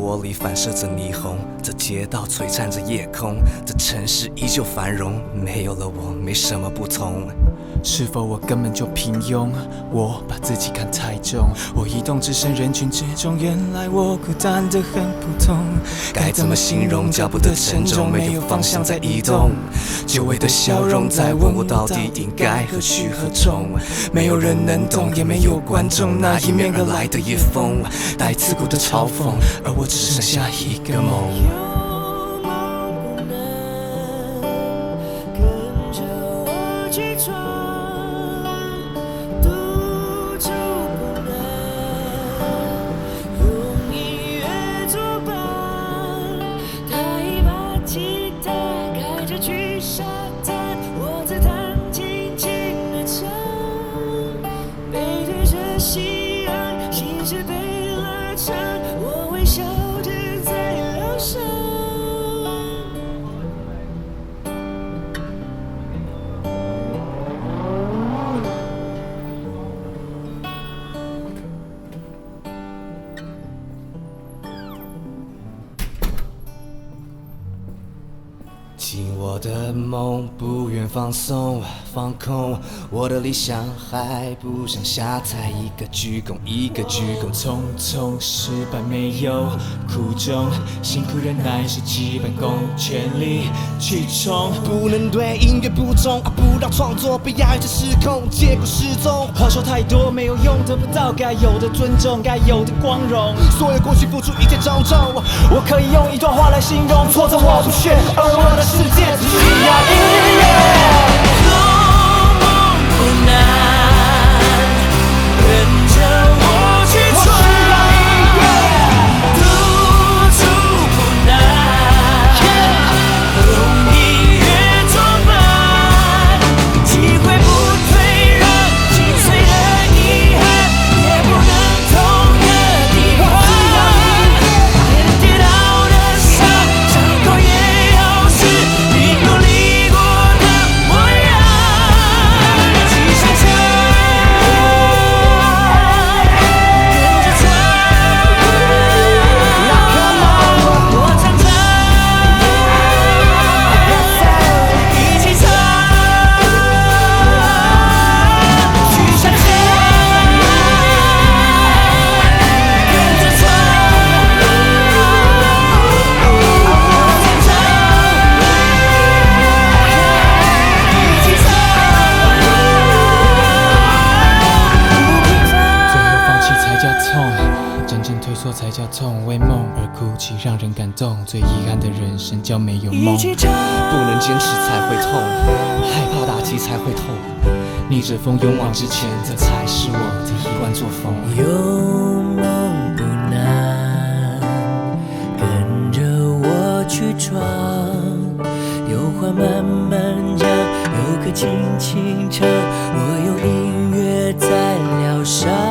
玻璃反射着霓虹，这街道璀璨着夜空，这城市依旧繁荣，没有了我没什么不同。是否我根本就平庸？我把自己看太重，我移动置身人群之中，原来我孤单的很普通。该怎么形容脚步的沉重？没有方向在移动，久违的笑容在问我到底应该何去何从？没有人能懂，也没有观众，那迎面而来的夜风带刺骨的嘲讽，而我只剩下一个梦。紧我的梦，不愿放松放空。我的理想还不想下台，一个鞠躬，一个鞠躬。匆匆失败没有苦衷，辛苦忍耐是基本功，全力去冲。不能对音乐不忠，不到创作被压抑着失控，结果失踪。话说太多没有用，得不到该有的尊重，该有的光荣。所有过去付出一切种种，我可以用一段话来形容，挫折我不屑，而我的。世界只需要音为梦而哭泣，让人感动。最遗憾的人生叫没有梦。不能坚持才会痛，害怕打击才会痛。逆着风勇往直前，这才是我的一贯作风。有梦不难，跟着我去闯。有话慢慢讲，有歌轻轻唱。我用音乐在疗伤。